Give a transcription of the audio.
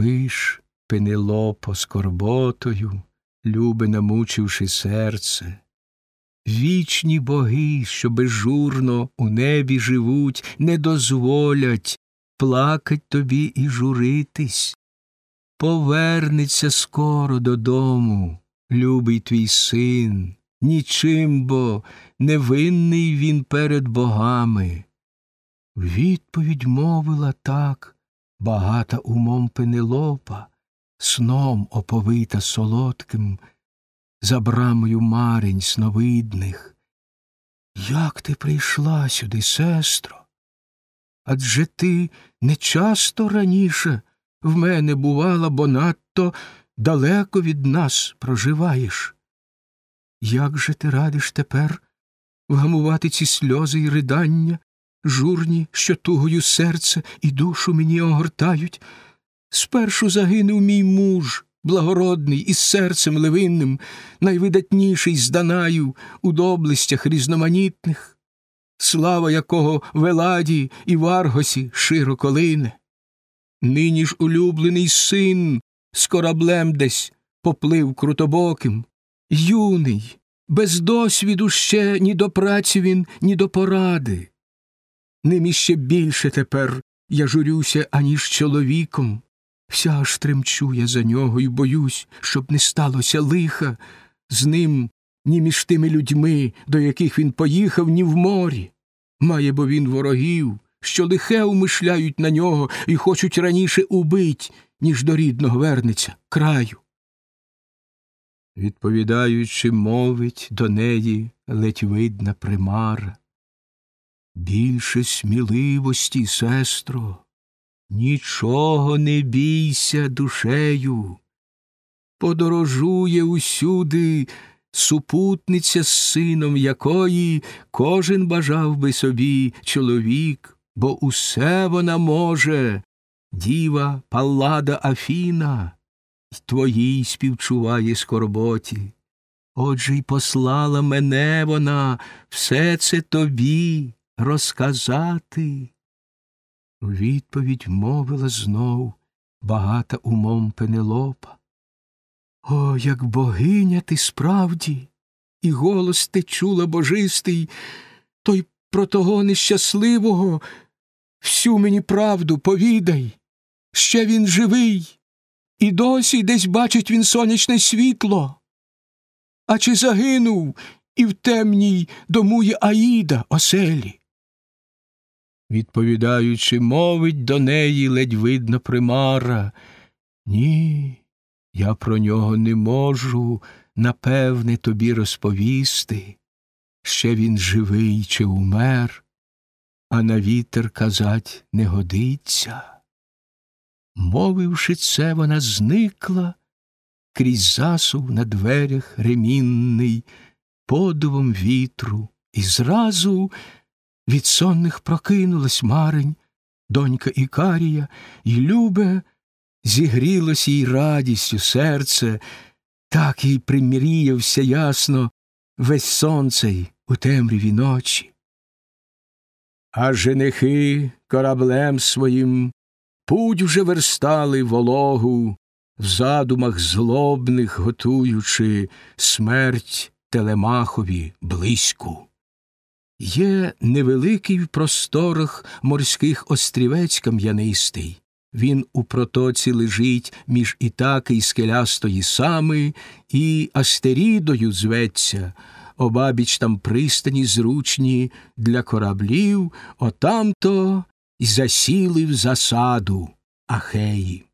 спиш, пенелопо, скорботою, любе намучивши серце. Вічні боги, що безжурно у небі живуть, не дозволять плакать тобі і журитись. Повернеться скоро додому, любий твій син, нічим бо невинний він перед богами. Відповідь мовила так, багата умом пенелопа, сном оповита солодким, за брамою марень сновидних. Як ти прийшла сюди, сестро? Адже ти не часто раніше в мене бувала, бо надто далеко від нас проживаєш. Як же ти радиш тепер вгамувати ці сльози й ридання, журні, що тугою серце і душу мені огортають? Спершу загинув мій муж, благородний, із серцем левинним, найвидатніший з Данаю у доблестях різноманітних, слава якого в Еладі і в Аргосі широко лине. Нині ж улюблений син з кораблем десь поплив крутобоким, юний, без досвіду ще ні до праці він, ні до поради. Ним іще більше тепер я журюся, аніж чоловіком. Вся аж тремчу я за нього і боюсь, щоб не сталося лиха з ним ні між тими людьми, до яких він поїхав, ні в морі. Має бо він ворогів, що лихе умишляють на нього і хочуть раніше убить, ніж до рідного вернеться краю. Відповідаючи, мовить до неї ледь видна примара. Більше сміливості, сестро, нічого не бійся душею. Подорожує усюди супутниця з сином якої кожен бажав би собі чоловік, бо усе вона може, діва Паллада Афіна, й твоїй співчуває скорботі. Отже й послала мене вона все це тобі розказати. У відповідь мовила знов багата умом Пенелопа. О, як богиня ти справді, і голос ти чула божистий, той про того нещасливого всю мені правду повідай, ще він живий, і досі десь бачить він сонячне світло. А чи загинув і в темній домує Аїда оселі? Відповідаючи, мовить до неї ледь видно примара. Ні, я про нього не можу, напевне, тобі розповісти. Ще він живий чи умер, а на вітер казать не годиться. Мовивши це, вона зникла крізь засув на дверях ремінний, подувом вітру, і зразу від сонних прокинулась марень, донька Ікарія, і любе зігрілось їй радістю серце, так їй приміріявся ясно весь сонцей у темряві ночі. А женихи кораблем своїм путь вже верстали вологу, в задумах злобних готуючи смерть Телемахові близьку. Є невеликий в просторах морських острівець кам'янистий, він у протоці лежить між ітаки й скелястої сами, і астерідою зветься, обабіч там пристані зручні для кораблів, отамто й засіли в засаду Ахеї.